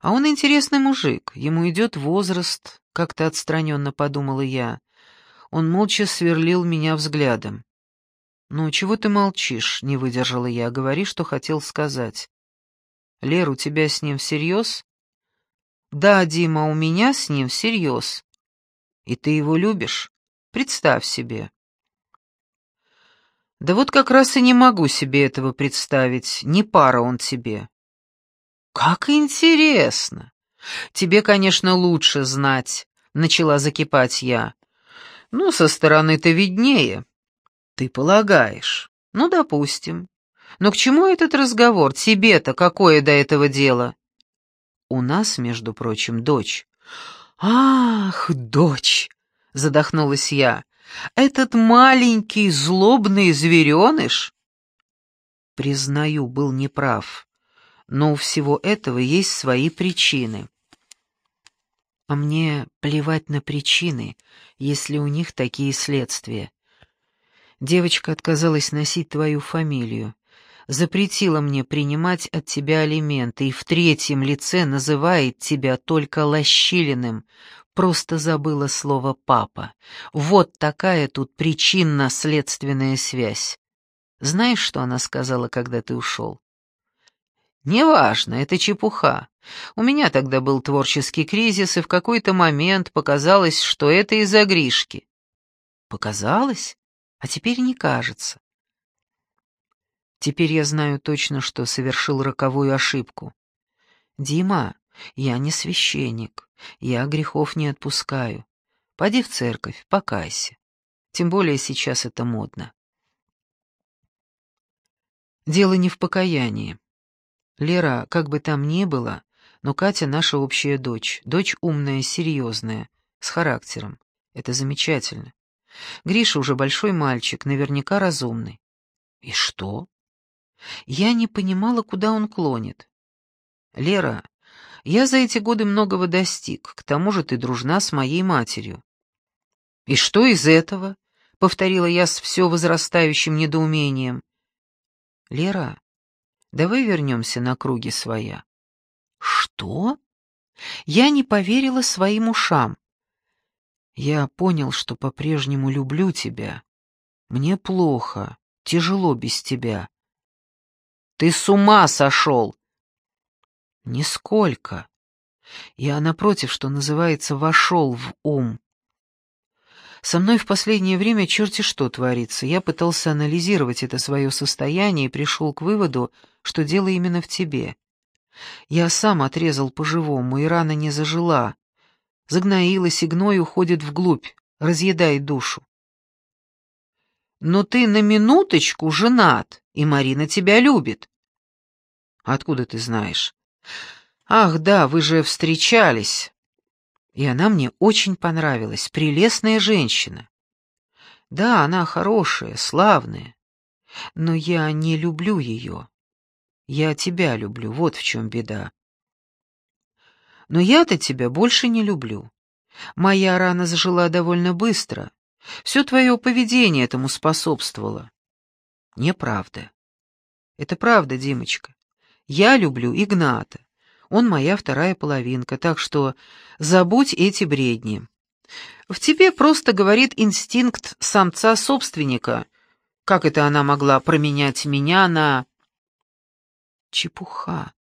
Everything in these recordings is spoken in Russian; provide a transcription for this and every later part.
А он интересный мужик, ему идет возраст, как-то отстраненно подумала я. Он молча сверлил меня взглядом. «Ну, чего ты молчишь?» — не выдержала я. «Говори, что хотел сказать». «Лер, у тебя с ним всерьез?» «Да, Дима, у меня с ним всерьез. И ты его любишь? Представь себе». «Да вот как раз и не могу себе этого представить. Не пара он тебе». «Как интересно! Тебе, конечно, лучше знать», — начала закипать я. «Ну, со стороны-то виднее». «Ты полагаешь? Ну, допустим. Но к чему этот разговор? Тебе-то какое до этого дело?» «У нас, между прочим, дочь». «Ах, дочь!» — задохнулась я. «Этот маленький злобный звереныш?» Признаю, был неправ, но у всего этого есть свои причины. А мне плевать на причины, если у них такие следствия. Девочка отказалась носить твою фамилию, запретила мне принимать от тебя алименты и в третьем лице называет тебя только Лощилиным, просто забыла слово «папа». Вот такая тут причинно-следственная связь. Знаешь, что она сказала, когда ты ушел? «Неважно, это чепуха. У меня тогда был творческий кризис, и в какой-то момент показалось, что это из-за Гришки». «Показалось?» а теперь не кажется. Теперь я знаю точно, что совершил роковую ошибку. Дима, я не священник, я грехов не отпускаю. Пойди в церковь, покайся. Тем более сейчас это модно. Дело не в покаянии. Лера, как бы там ни было, но Катя наша общая дочь, дочь умная, серьезная, с характером. Это замечательно. Гриша уже большой мальчик, наверняка разумный. И что? Я не понимала, куда он клонит. Лера, я за эти годы многого достиг, к тому же ты дружна с моей матерью. И что из этого? — повторила я с все возрастающим недоумением. Лера, давай вернемся на круги своя. Что? Я не поверила своим ушам. Я понял, что по-прежнему люблю тебя. Мне плохо, тяжело без тебя. Ты с ума сошел!» «Нисколько. Я, напротив, что называется, вошел в ум. Со мной в последнее время черти что творится. Я пытался анализировать это свое состояние и пришел к выводу, что дело именно в тебе. Я сам отрезал по-живому, и рана не зажила, загноилась и гной уходит вглубь, разъедает душу. «Но ты на минуточку женат, и Марина тебя любит». «Откуда ты знаешь?» «Ах, да, вы же встречались». И она мне очень понравилась, прелестная женщина. Да, она хорошая, славная, но я не люблю ее. Я тебя люблю, вот в чем беда. Но я-то тебя больше не люблю. Моя рана зажила довольно быстро. Все твое поведение этому способствовало. Неправда. Это правда, Димочка. Я люблю Игната. Он моя вторая половинка, так что забудь эти бредни. В тебе просто говорит инстинкт самца-собственника. Как это она могла променять меня на... Чепуха.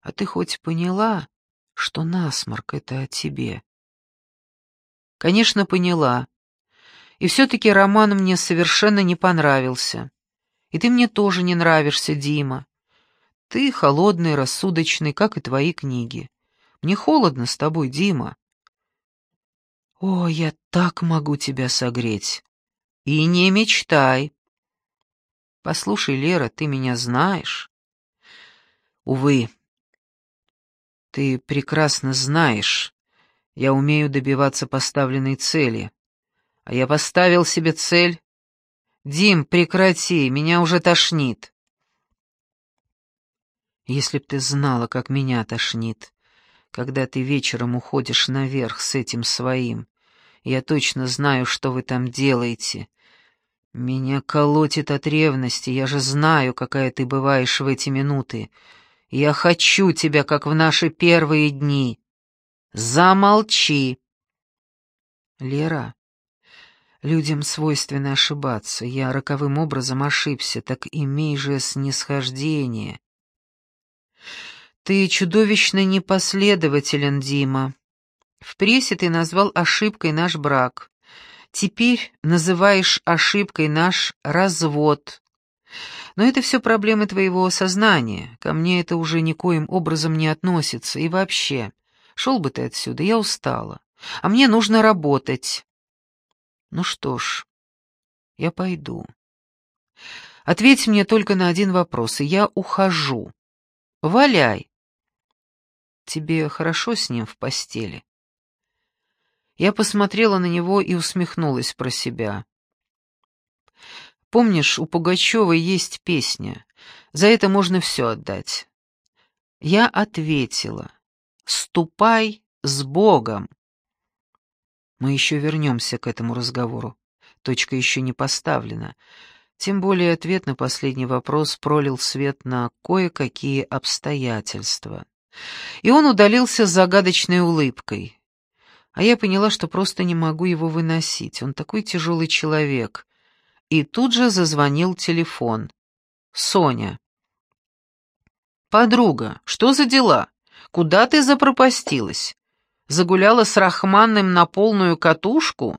А ты хоть поняла, что насморк — это о тебе? Конечно, поняла. И все-таки роман мне совершенно не понравился. И ты мне тоже не нравишься, Дима. Ты холодный, рассудочный, как и твои книги. Мне холодно с тобой, Дима. О, я так могу тебя согреть. И не мечтай. Послушай, Лера, ты меня знаешь. Увы, ты прекрасно знаешь, я умею добиваться поставленной цели. А я поставил себе цель. Дим, прекрати, меня уже тошнит. Если б ты знала, как меня тошнит, когда ты вечером уходишь наверх с этим своим. Я точно знаю, что вы там делаете. Меня колотит от ревности, я же знаю, какая ты бываешь в эти минуты. Я хочу тебя, как в наши первые дни. Замолчи. Лера, людям свойственно ошибаться. Я роковым образом ошибся, так имей же снисхождение. Ты чудовищно непоследователен, Дима. В прессе ты назвал ошибкой наш брак. Теперь называешь ошибкой наш развод. Но это все проблемы твоего сознания. Ко мне это уже никоим образом не относится. И вообще, шел бы ты отсюда, я устала. А мне нужно работать. Ну что ж, я пойду. Ответь мне только на один вопрос, и я ухожу. Валяй. Тебе хорошо с ним в постели? Я посмотрела на него и усмехнулась про себя. Помнишь, у Пугачевой есть песня «За это можно все отдать». Я ответила «Ступай с Богом». Мы еще вернемся к этому разговору. Точка еще не поставлена. Тем более ответ на последний вопрос пролил свет на кое-какие обстоятельства. И он удалился с загадочной улыбкой а я поняла, что просто не могу его выносить. Он такой тяжелый человек. И тут же зазвонил телефон. Соня. «Подруга, что за дела? Куда ты запропастилась? Загуляла с Рахманным на полную катушку?»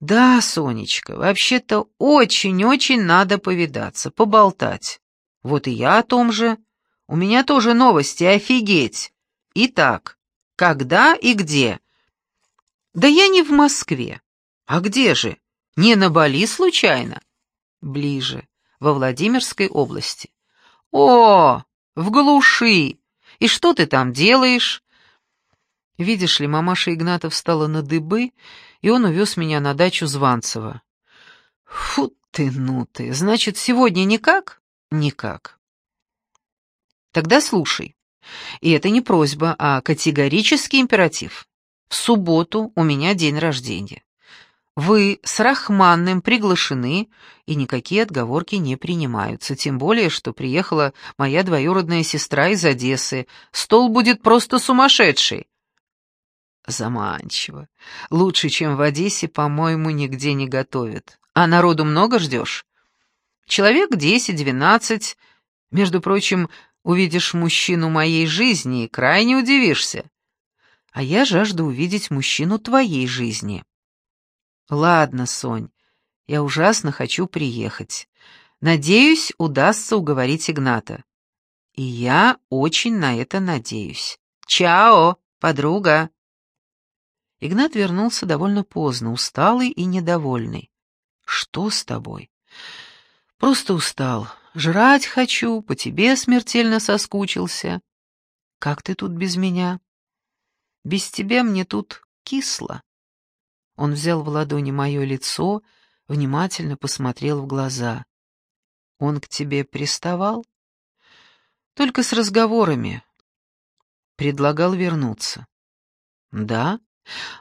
«Да, Сонечка, вообще-то очень-очень надо повидаться, поболтать. Вот и я о том же. У меня тоже новости, офигеть. Итак, когда и где?» «Да я не в Москве. А где же? Не на Бали случайно?» «Ближе, во Владимирской области». «О, в глуши! И что ты там делаешь?» Видишь ли, мамаша Игната встала на дыбы, и он увез меня на дачу Званцева. Фу ты, ну ты, значит, сегодня никак? Никак. Тогда слушай. И это не просьба, а категорический императив. В субботу у меня день рождения. Вы с Рахманным приглашены, и никакие отговорки не принимаются, тем более, что приехала моя двоюродная сестра из Одессы. Стол будет просто сумасшедший. Заманчиво. Лучше, чем в Одессе, по-моему, нигде не готовят. А народу много ждешь? Человек десять-двенадцать. Между прочим, увидишь мужчину моей жизни и крайне удивишься а я жажду увидеть мужчину твоей жизни. Ладно, Сонь, я ужасно хочу приехать. Надеюсь, удастся уговорить Игната. И я очень на это надеюсь. Чао, подруга. Игнат вернулся довольно поздно, усталый и недовольный. Что с тобой? Просто устал. Жрать хочу, по тебе смертельно соскучился. Как ты тут без меня? Без тебя мне тут кисло». Он взял в ладони мое лицо, внимательно посмотрел в глаза. «Он к тебе приставал?» «Только с разговорами». Предлагал вернуться. «Да?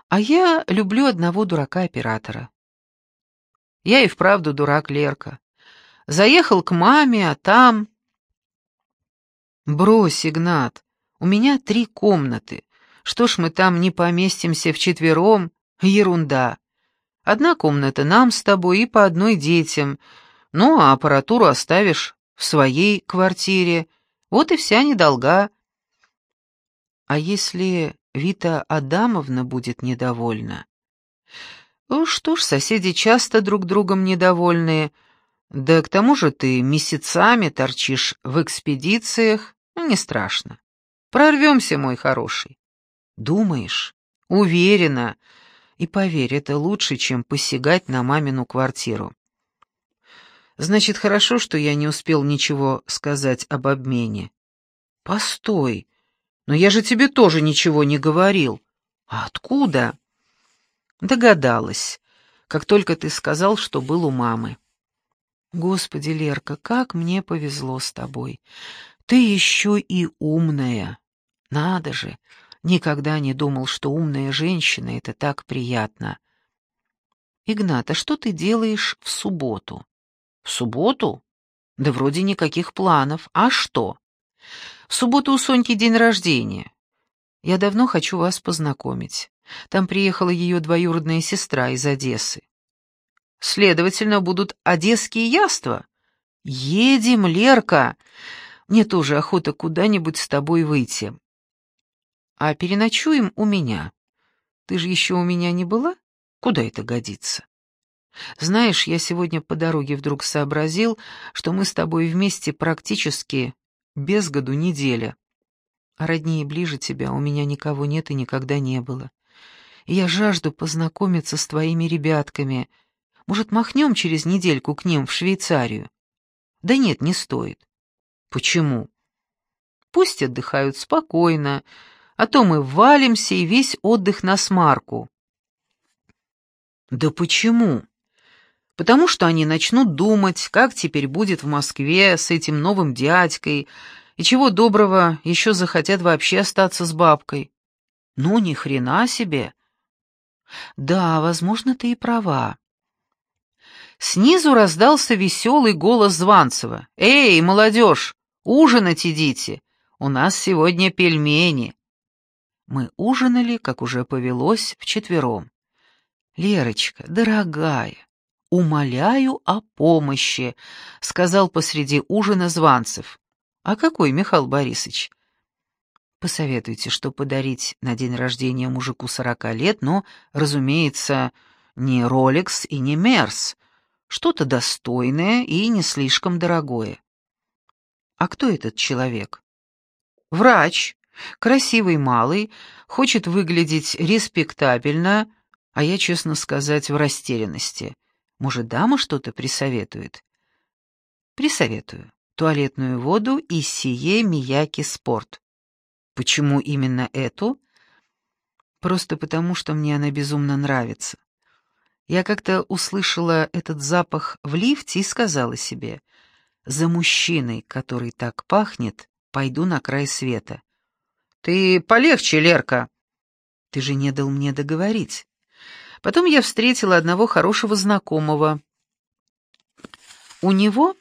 А я люблю одного дурака-оператора». «Я и вправду дурак, Лерка. Заехал к маме, а там...» «Брось, Игнат, у меня три комнаты. Что ж мы там не поместимся вчетвером? Ерунда. Одна комната нам с тобой и по одной детям. Ну, а аппаратуру оставишь в своей квартире. Вот и вся недолга. А если Вита Адамовна будет недовольна? Ну что ж, соседи часто друг другом недовольные. Да к тому же ты месяцами торчишь в экспедициях. Ну, не страшно. Прорвемся, мой хороший. Думаешь? Уверена. И поверь, это лучше, чем посягать на мамину квартиру. Значит, хорошо, что я не успел ничего сказать об обмене. Постой, но я же тебе тоже ничего не говорил. А откуда? Догадалась, как только ты сказал, что был у мамы. Господи, Лерка, как мне повезло с тобой. Ты еще и умная. Надо же, Никогда не думал, что умная женщина — это так приятно. «Игнат, а что ты делаешь в субботу?» «В субботу? Да вроде никаких планов. А что?» В субботу у Соньки день рождения. Я давно хочу вас познакомить. Там приехала ее двоюродная сестра из Одессы. Следовательно, будут одесские яства. Едем, Лерка. Мне тоже охота куда-нибудь с тобой выйти. А переночуем у меня. Ты же еще у меня не была? Куда это годится? Знаешь, я сегодня по дороге вдруг сообразил, что мы с тобой вместе практически без году неделя. А роднее ближе тебя у меня никого нет и никогда не было. Я жажду познакомиться с твоими ребятками. Может, махнем через недельку к ним в Швейцарию? Да нет, не стоит. Почему? Пусть отдыхают спокойно, а то мы валимся и весь отдых на смарку. Да почему? Потому что они начнут думать, как теперь будет в Москве с этим новым дядькой, и чего доброго еще захотят вообще остаться с бабкой. Ну, ни хрена себе. Да, возможно, ты и права. Снизу раздался веселый голос Званцева. «Эй, молодежь, ужинать идите! У нас сегодня пельмени!» Мы ужинали, как уже повелось, вчетвером. «Лерочка, дорогая, умоляю о помощи», — сказал посреди ужина Званцев. «А какой, Михаил Борисович?» «Посоветуйте, что подарить на день рождения мужику сорока лет, но, разумеется, не Ролекс и не Мерс, что-то достойное и не слишком дорогое». «А кто этот человек?» «Врач», Красивый малый, хочет выглядеть респектабельно, а я, честно сказать, в растерянности. Может, дама что-то присоветует? Присоветую. Туалетную воду и сие Мияки Спорт. Почему именно эту? Просто потому, что мне она безумно нравится. Я как-то услышала этот запах в лифте и сказала себе, «За мужчиной, который так пахнет, пойду на край света». Ты полегче, Лерка. Ты же не дал мне договорить. Потом я встретила одного хорошего знакомого. У него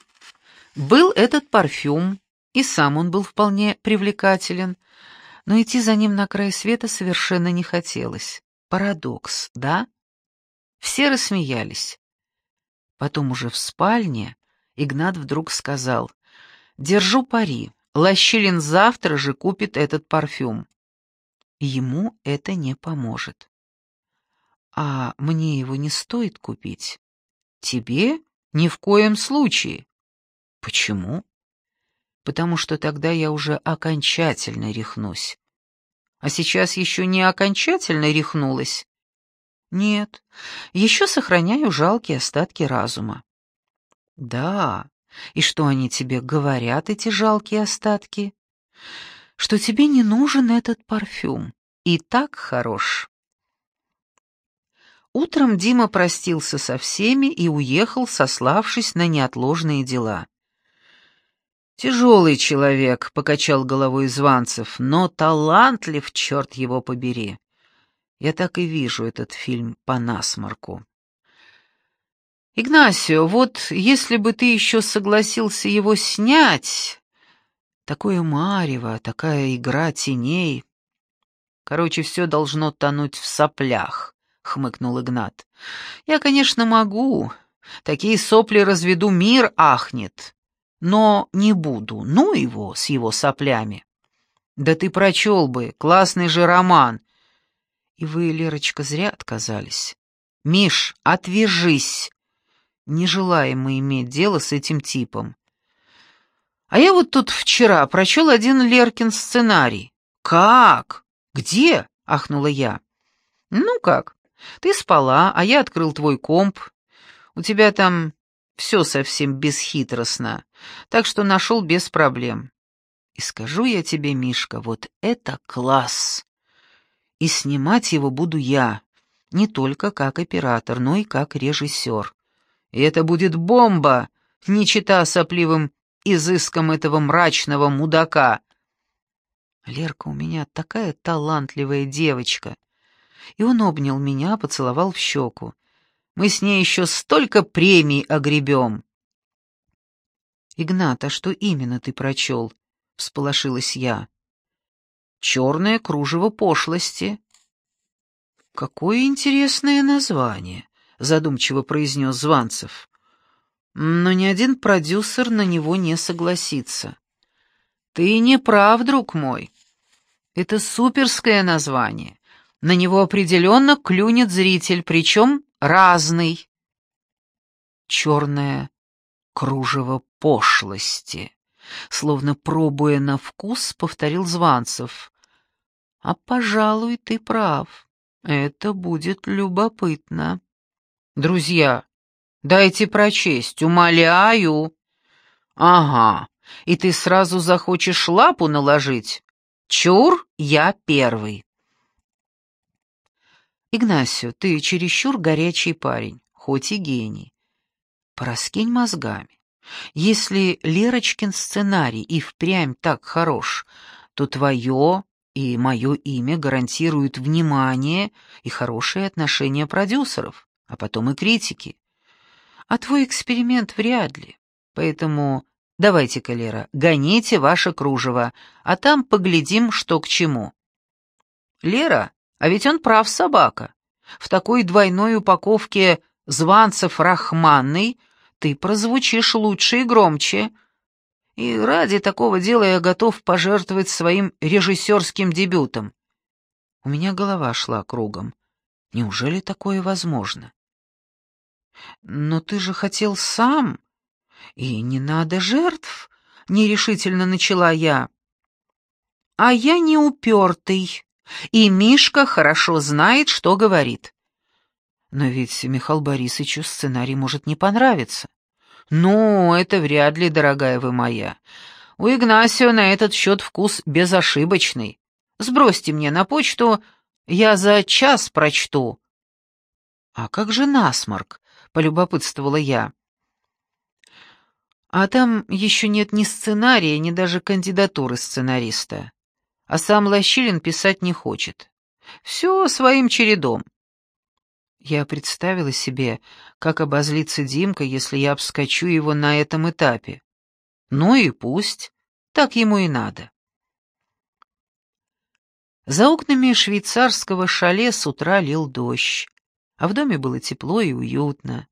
был этот парфюм, и сам он был вполне привлекателен, но идти за ним на край света совершенно не хотелось. Парадокс, да? Все рассмеялись. Потом уже в спальне Игнат вдруг сказал, «Держу пари, Лощилин завтра же купит этот парфюм. Ему это не поможет. А мне его не стоит купить? Тебе? Ни в коем случае. Почему? Потому что тогда я уже окончательно рехнусь. А сейчас еще не окончательно рехнулась? Нет, еще сохраняю жалкие остатки разума. Да, и что они тебе говорят, эти жалкие остатки? Что тебе не нужен этот парфюм. И так хорош. Утром Дима простился со всеми и уехал, сославшись на неотложные дела. «Тяжелый человек», — покачал головой Званцев, — «но талантлив, черт его побери. Я так и вижу этот фильм по насморку». «Игнасио, вот если бы ты еще согласился его снять...» Такое марево, такая игра теней. Короче, все должно тонуть в соплях, — хмыкнул Игнат. Я, конечно, могу. Такие сопли разведу, мир ахнет. Но не буду. Ну его с его соплями. Да ты прочел бы, классный же роман. И вы, Лерочка, зря отказались. Миш, отвяжись. Не желаем мы иметь дело с этим типом. А я вот тут вчера прочел один Леркин сценарий. «Как? Где?» — ахнула я. «Ну как? Ты спала, а я открыл твой комп. У тебя там все совсем бесхитростно, так что нашел без проблем. И скажу я тебе, Мишка, вот это класс! И снимать его буду я, не только как оператор, но и как режиссер. И это будет бомба, не чита сопливым изыском этого мрачного мудака. Лерка у меня такая талантливая девочка. И он обнял меня, поцеловал в щеку. Мы с ней еще столько премий огребем. Игнат, а что именно ты прочел? — всполошилась я. «Черное кружево пошлости». «Какое интересное название», — задумчиво произнес Званцев. «Но ни один продюсер на него не согласится». «Ты не прав, друг мой. Это суперское название. На него определенно клюнет зритель, причем разный». «Черное кружево пошлости», — словно пробуя на вкус, повторил Званцев. «А, пожалуй, ты прав. Это будет любопытно». «Друзья, дайте прочесть, умоляю». «Ага, и ты сразу захочешь лапу наложить? Чур, я первый». «Игнасио, ты чересчур горячий парень, хоть и гений. Пораскинь мозгами. Если Лерочкин сценарий и впрямь так хорош, то твое и мое имя гарантируют внимание и хорошие отношения продюсеров, а потом и критики. А твой эксперимент вряд ли. Поэтому давайте-ка, Лера, гоните ваше кружево, а там поглядим, что к чему. Лера, а ведь он прав, собака. В такой двойной упаковке Званцев Рахманный ты прозвучишь лучше и громче. И ради такого дела я готов пожертвовать своим режиссерским дебютом. У меня голова шла кругом. Неужели такое возможно? Но ты же хотел сам, и не надо жертв, нерешительно начала я. А я не упертый, и Мишка хорошо знает, что говорит. Но ведь Михаилу Борисовичу сценарий может не понравиться. Ну, это вряд ли, дорогая вы моя. У Игнасио на этот счет вкус безошибочный. Сбросьте мне на почту, я за час прочту. А как же насморк? полюбопытствовала я. А там еще нет ни сценария, ни даже кандидатуры сценариста. А сам Лощилин писать не хочет. Все своим чередом. Я представила себе, как обозлится Димка, если я обскочу его на этом этапе. Ну и пусть, так ему и надо. За окнами швейцарского шале с утра лил дождь, а в доме было тепло и уютно.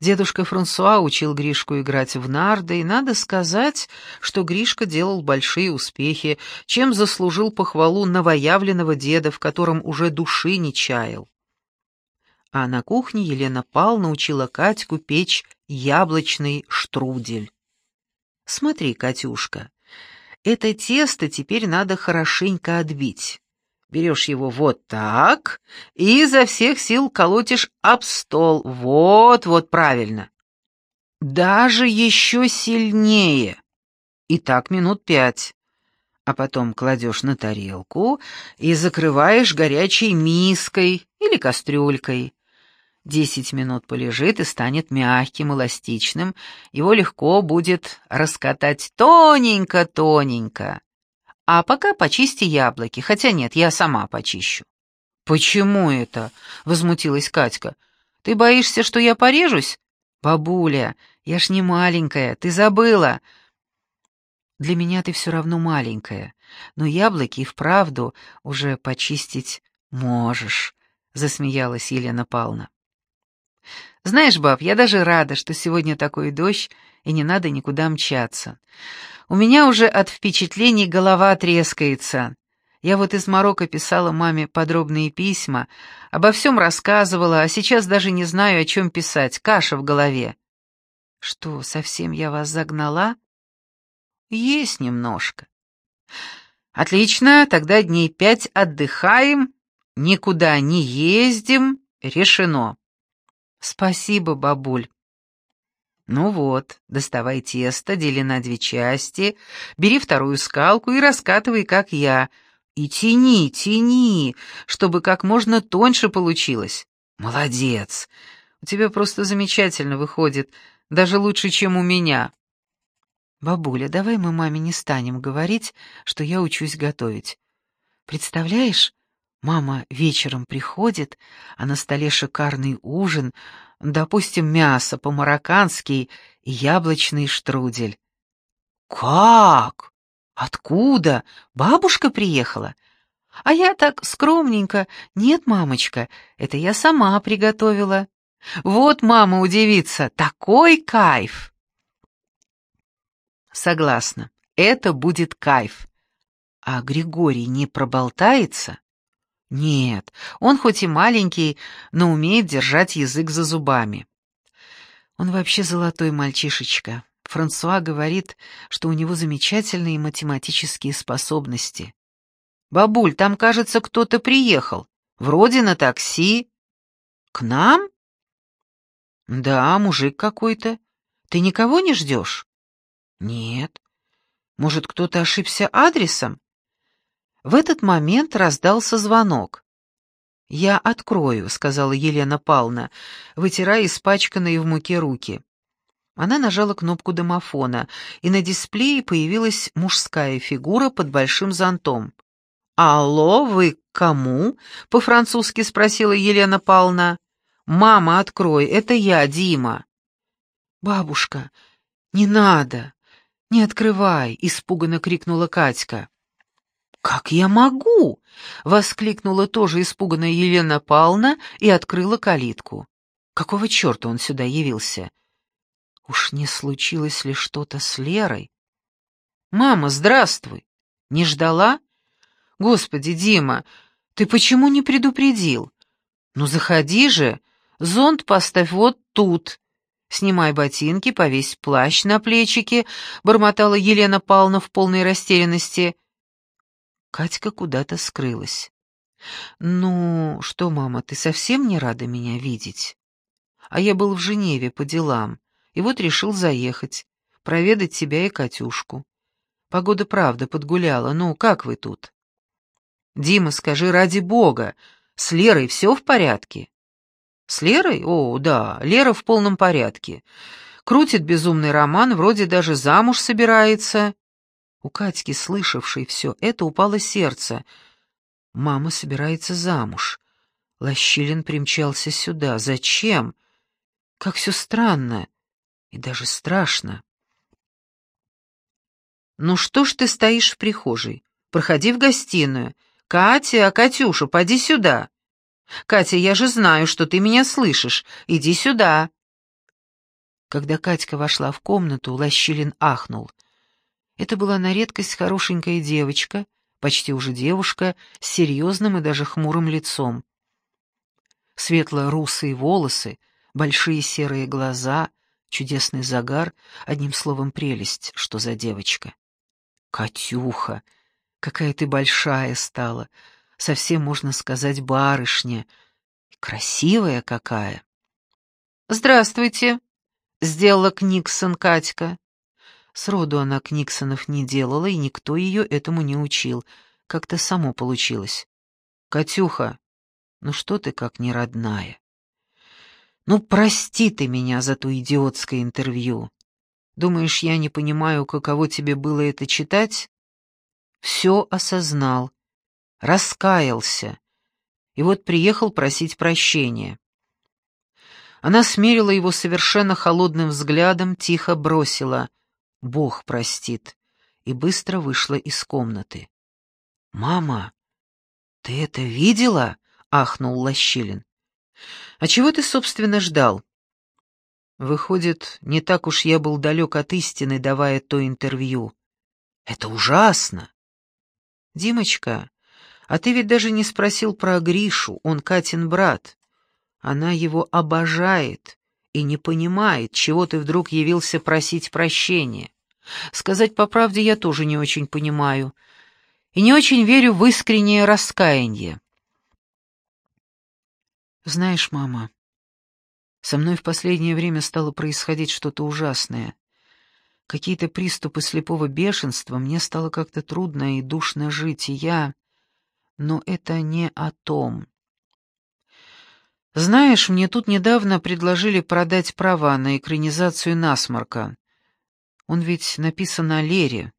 Дедушка Франсуа учил Гришку играть в нарды, и надо сказать, что Гришка делал большие успехи, чем заслужил похвалу новоявленного деда, в котором уже души не чаял а на кухне Елена Павловна учила Катьку печь яблочный штрудель. «Смотри, Катюшка, это тесто теперь надо хорошенько отбить. Берешь его вот так и изо всех сил колотишь об стол. Вот, вот, правильно. Даже еще сильнее. И так минут пять. А потом кладешь на тарелку и закрываешь горячей миской или кастрюлькой. Десять минут полежит и станет мягким, эластичным, его легко будет раскатать тоненько-тоненько. А пока почисти яблоки, хотя нет, я сама почищу. «Почему это?» — возмутилась Катька. «Ты боишься, что я порежусь?» «Бабуля, я ж не маленькая, ты забыла!» «Для меня ты все равно маленькая, но яблоки и вправду уже почистить можешь», — засмеялась Елена Павловна. Знаешь, баб, я даже рада, что сегодня такой дождь, и не надо никуда мчаться. У меня уже от впечатлений голова трескается. Я вот из Марокко писала маме подробные письма, обо всем рассказывала, а сейчас даже не знаю, о чем писать, каша в голове. Что, совсем я вас загнала? Есть немножко. Отлично, тогда дней пять отдыхаем, никуда не ездим, решено. «Спасибо, бабуль». «Ну вот, доставай тесто, дели на две части, бери вторую скалку и раскатывай, как я. И тяни, тяни, чтобы как можно тоньше получилось. Молодец! У тебя просто замечательно выходит, даже лучше, чем у меня». «Бабуля, давай мы маме не станем говорить, что я учусь готовить. Представляешь, Мама вечером приходит, а на столе шикарный ужин, допустим, мясо по-мароккански и яблочный штрудель. «Как? «Откуда? Бабушка приехала?» А я так скромненько. «Нет, мамочка, это я сама приготовила». «Вот мама удивится, такой кайф!» «Согласна, это будет кайф. А Григорий не проболтается?» «Нет, он хоть и маленький, но умеет держать язык за зубами». «Он вообще золотой мальчишечка. Франсуа говорит, что у него замечательные математические способности. «Бабуль, там, кажется, кто-то приехал. Вроде на такси». «К нам?» «Да, мужик какой-то. Ты никого не ждешь?» «Нет. Может, кто-то ошибся адресом?» В этот момент раздался звонок. «Я открою», — сказала Елена Павловна, вытирая испачканные в муке руки. Она нажала кнопку домофона, и на дисплее появилась мужская фигура под большим зонтом. «Алло, вы кому?» — по-французски спросила Елена Павловна. «Мама, открой, это я, Дима». «Бабушка, не надо, не открывай!» — испуганно крикнула Катька. «Как я могу?» — воскликнула тоже испуганная Елена Павловна и открыла калитку. «Какого черта он сюда явился?» Уж не случилось ли что-то с Лерой? «Мама, здравствуй! Не ждала? Господи, Дима, ты почему не предупредил? Ну, заходи же, зонт поставь вот тут. Снимай ботинки, повесь плащ на плечики», — бормотала Елена Павловна в полной растерянности. Катька куда-то скрылась. «Ну, что, мама, ты совсем не рада меня видеть?» «А я был в Женеве по делам и вот решил заехать, проведать тебя и Катюшку. Погода правда подгуляла, ну, как вы тут? Дима, скажи, ради бога, с Лерой все в порядке? С Лерой? О, да, Лера в полном порядке. Крутит безумный роман, вроде даже замуж собирается. У Катьки, слышавшей все это, упало сердце. Мама собирается замуж. Лощилин примчался сюда. Зачем? Как все странно и даже страшно. «Ну что ж ты стоишь в прихожей? Проходи в гостиную. Катя, Катюша, поди сюда. Катя, я же знаю, что ты меня слышишь. Иди сюда». Когда Катька вошла в комнату, Лощилин ахнул. Это была на редкость хорошенькая девочка, почти уже девушка, с серьезным и даже хмурым лицом. Светло-русые волосы, большие серые глаза, Чудесный загар, одним словом, прелесть, что за девочка. Катюха, какая ты большая стала, совсем, можно сказать, барышня. красивая какая. «Здравствуйте», — сделала Книксон Катька. Сроду она Книксонов не делала, и никто ее этому не учил. Как-то само получилось. «Катюха, ну что ты как не родная?» Ну, прости ты меня за то идиотское интервью. Думаешь, я не понимаю, каково тебе было это читать? Все осознал, раскаялся, и вот приехал просить прощения. Она смерила его совершенно холодным взглядом, тихо бросила «Бог простит» и быстро вышла из комнаты. «Мама, ты это видела?» — ахнул Лощилин. А чего ты, собственно, ждал? Выходит, не так уж я был далек от истины, давая то интервью. Это ужасно. Димочка, а ты ведь даже не спросил про Гришу, он Катин брат. Она его обожает и не понимает, чего ты вдруг явился просить прощения. Сказать по правде я тоже не очень понимаю и не очень верю в искреннее раскаяние. Знаешь, мама, со мной в последнее время стало происходить что-то ужасное. Какие-то приступы слепого бешенства, мне стало как-то трудно и душно жить, и я... Но это не о том. Знаешь, мне тут недавно предложили продать права на экранизацию «Насморка». Он ведь написан о Лере.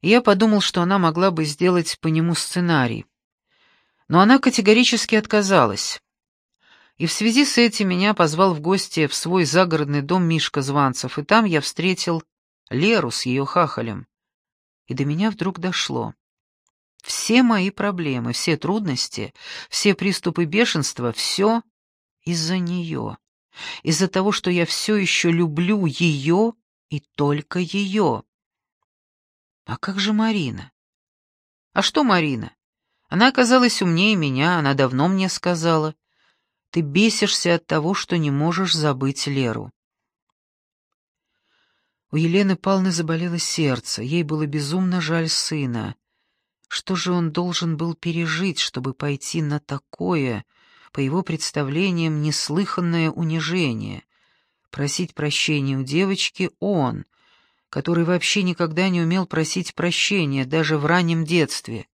И я подумал, что она могла бы сделать по нему сценарий. Но она категорически отказалась. И в связи с этим меня позвал в гости в свой загородный дом Мишка Званцев, и там я встретил Леру с ее хахалем. И до меня вдруг дошло. Все мои проблемы, все трудности, все приступы бешенства — все из-за нее. Из-за того, что я все еще люблю ее и только ее. А как же Марина? А что Марина? Она оказалась умнее меня, она давно мне сказала. Ты бесишься от того, что не можешь забыть Леру. У Елены Павловны заболело сердце, ей было безумно жаль сына. Что же он должен был пережить, чтобы пойти на такое, по его представлениям, неслыханное унижение? Просить прощения у девочки он, который вообще никогда не умел просить прощения, даже в раннем детстве.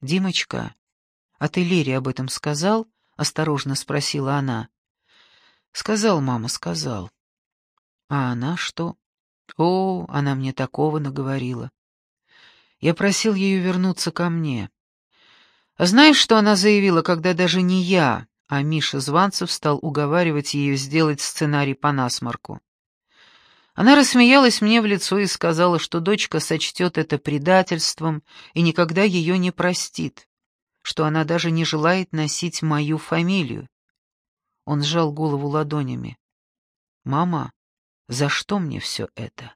«Димочка, а ты Лере об этом сказал?» — осторожно спросила она. «Сказал, мама, сказал». «А она что?» «О, она мне такого наговорила». Я просил ее вернуться ко мне. Знаешь, что она заявила, когда даже не я, а Миша Званцев стал уговаривать ее сделать сценарий по насморку? Она рассмеялась мне в лицо и сказала, что дочка сочтет это предательством и никогда ее не простит, что она даже не желает носить мою фамилию. Он сжал голову ладонями. «Мама, за что мне все это?»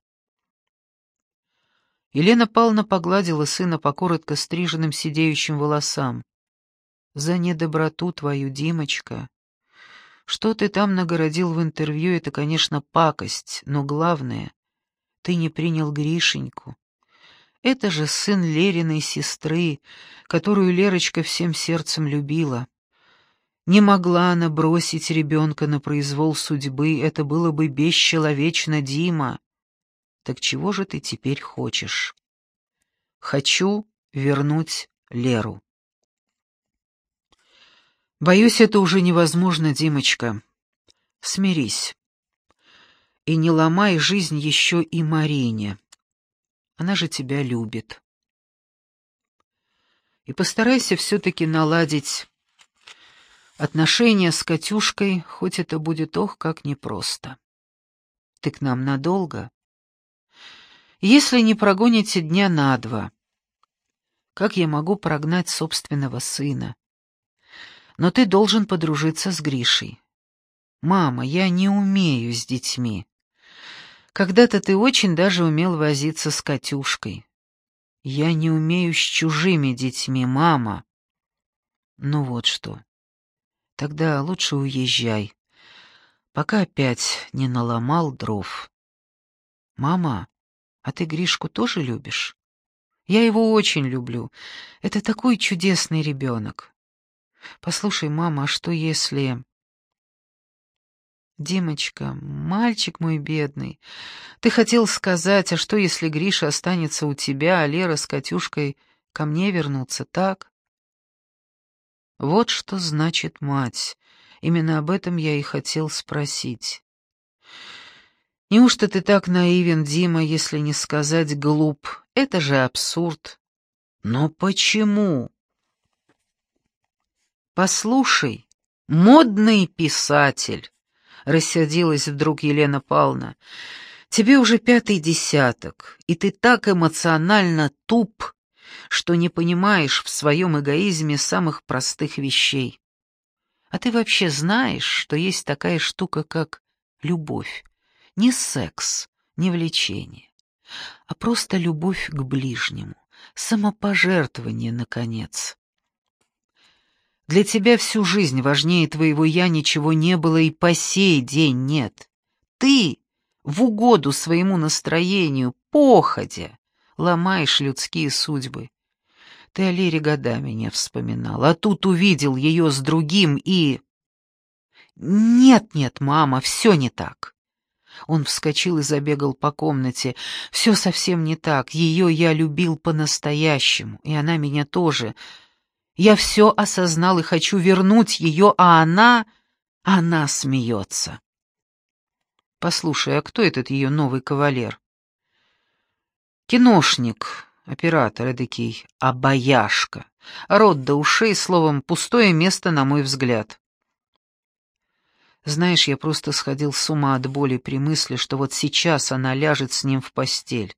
Елена Павловна погладила сына по коротко стриженным сидеющим волосам. «За недоброту твою, Димочка. Что ты там нагородил в интервью, это, конечно, пакость, но главное, ты не принял Гришеньку. Это же сын Лериной сестры, которую Лерочка всем сердцем любила. Не могла она бросить ребенка на произвол судьбы, это было бы бесчеловечно, Дима. Так чего же ты теперь хочешь? Хочу вернуть Леру. Боюсь, это уже невозможно, Димочка. Смирись. И не ломай жизнь еще и Марине. Она же тебя любит. И постарайся все-таки наладить отношения с Катюшкой, хоть это будет ох, как непросто. Ты к нам надолго? Если не прогоните дня на два? Как я могу прогнать собственного сына? Но ты должен подружиться с Гришей. Мама, я не умею с детьми. Когда-то ты очень даже умел возиться с Катюшкой. Я не умею с чужими детьми, мама. Ну вот что. Тогда лучше уезжай, пока опять не наломал дров. Мама, а ты Гришку тоже любишь? Я его очень люблю. Это такой чудесный ребенок. Послушай, мама, а что если... Димочка, мальчик мой бедный, ты хотел сказать, а что если Гриша останется у тебя, а Лера с Катюшкой ко мне вернутся, так? Вот что значит мать. Именно об этом я и хотел спросить. Неужто ты так наивен, Дима, если не сказать глуп? Это же абсурд. Но почему? Послушай, модный писатель, рассердилась вдруг Елена Павловна. Тебе уже пятый десяток, и ты так эмоционально туп, что не понимаешь в своем эгоизме самых простых вещей. А ты вообще знаешь, что есть такая штука, как любовь? Не секс, не влечение, а просто любовь к ближнему, самопожертвование, наконец. Для тебя всю жизнь важнее твоего «я» ничего не было и по сей день нет. Ты в угоду своему настроению, походя, ломаешь людские судьбы. Ты о Лере годами не вспоминал, а тут увидел ее с другим и... Нет-нет, мама, все не так. Он вскочил и забегал по комнате. «Все совсем не так. Ее я любил по-настоящему, и она меня тоже. Я все осознал и хочу вернуть ее, а она... Она смеется». «Послушай, а кто этот ее новый кавалер?» «Киношник, оператор эдакий, обаяшка. Рот до ушей, словом, пустое место, на мой взгляд». Знаешь, я просто сходил с ума от боли при мысли, что вот сейчас она ляжет с ним в постель.